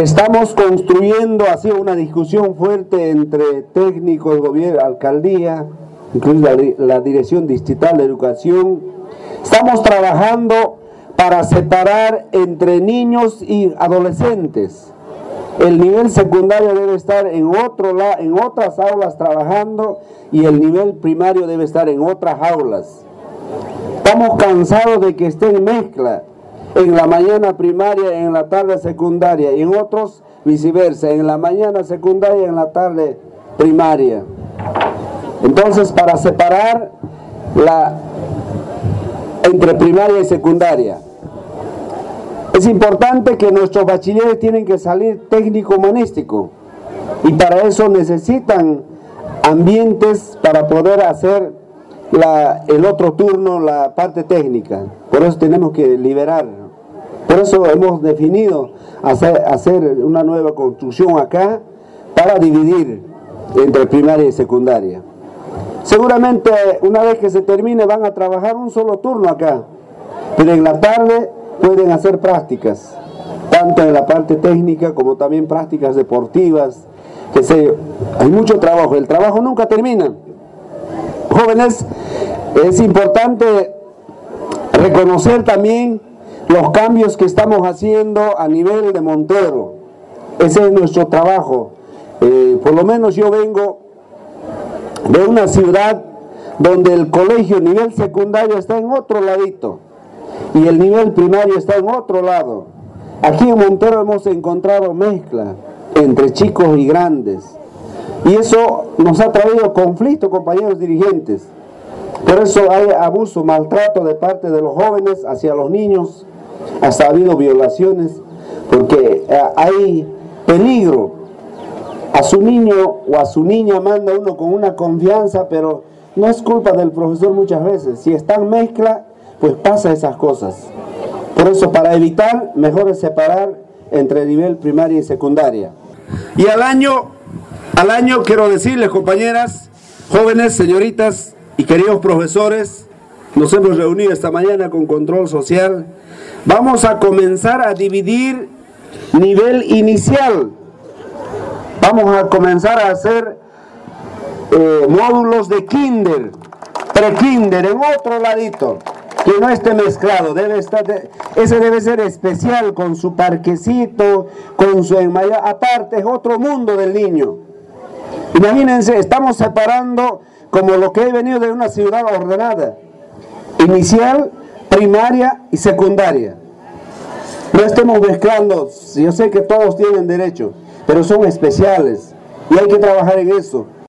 Estamos construyendo, sido una discusión fuerte entre técnicos, gobierno, alcaldía, incluso la, la Dirección Distrital de Educación. Estamos trabajando para separar entre niños y adolescentes. El nivel secundario debe estar en, otro en otras aulas trabajando y el nivel primario debe estar en otras aulas. Estamos cansados de que esté en mezcla en la mañana primaria, en la tarde secundaria, y en otros viceversa, en la mañana secundaria, en la tarde primaria. Entonces, para separar la entre primaria y secundaria, es importante que nuestros bachilleres tienen que salir técnico humanístico y para eso necesitan ambientes para poder hacer la, el otro turno, la parte técnica. Por eso tenemos que liberar. Por eso hemos definido hacer, hacer una nueva construcción acá para dividir entre primaria y secundaria. Seguramente una vez que se termine van a trabajar un solo turno acá, pero en la tarde pueden hacer prácticas, tanto en la parte técnica como también prácticas deportivas, que se, hay mucho trabajo, el trabajo nunca termina. Jóvenes, es importante reconocer también los cambios que estamos haciendo a nivel de Montero. Ese es nuestro trabajo. Eh, por lo menos yo vengo de una ciudad donde el colegio nivel secundario está en otro ladito y el nivel primario está en otro lado. Aquí en Montero hemos encontrado mezcla entre chicos y grandes. Y eso nos ha traído conflicto, compañeros dirigentes. Por eso hay abuso, maltrato de parte de los jóvenes hacia los niños. Hasta ha habido violaciones, porque eh, hay peligro. A su niño o a su niña manda uno con una confianza, pero no es culpa del profesor muchas veces. Si está en mezcla, pues pasa esas cosas. Por eso, para evitar, mejor es separar entre nivel primaria y secundaria. Y al año, al año quiero decirles, compañeras, jóvenes, señoritas y queridos profesores, nos hemos reunido esta mañana con Control Social. Vamos a comenzar a dividir nivel inicial. Vamos a comenzar a hacer eh, módulos de kinder, pre-kinder, en otro ladito que no esté mezclado, debe estar, ese debe ser especial con su parquecito, con su enmaya, aparte es otro mundo del niño. Imagínense, estamos separando como lo que he venido de una ciudad ordenada, inicial, primaria y secundaria. No estemos mezclando, yo sé que todos tienen derecho, pero son especiales y hay que trabajar en eso.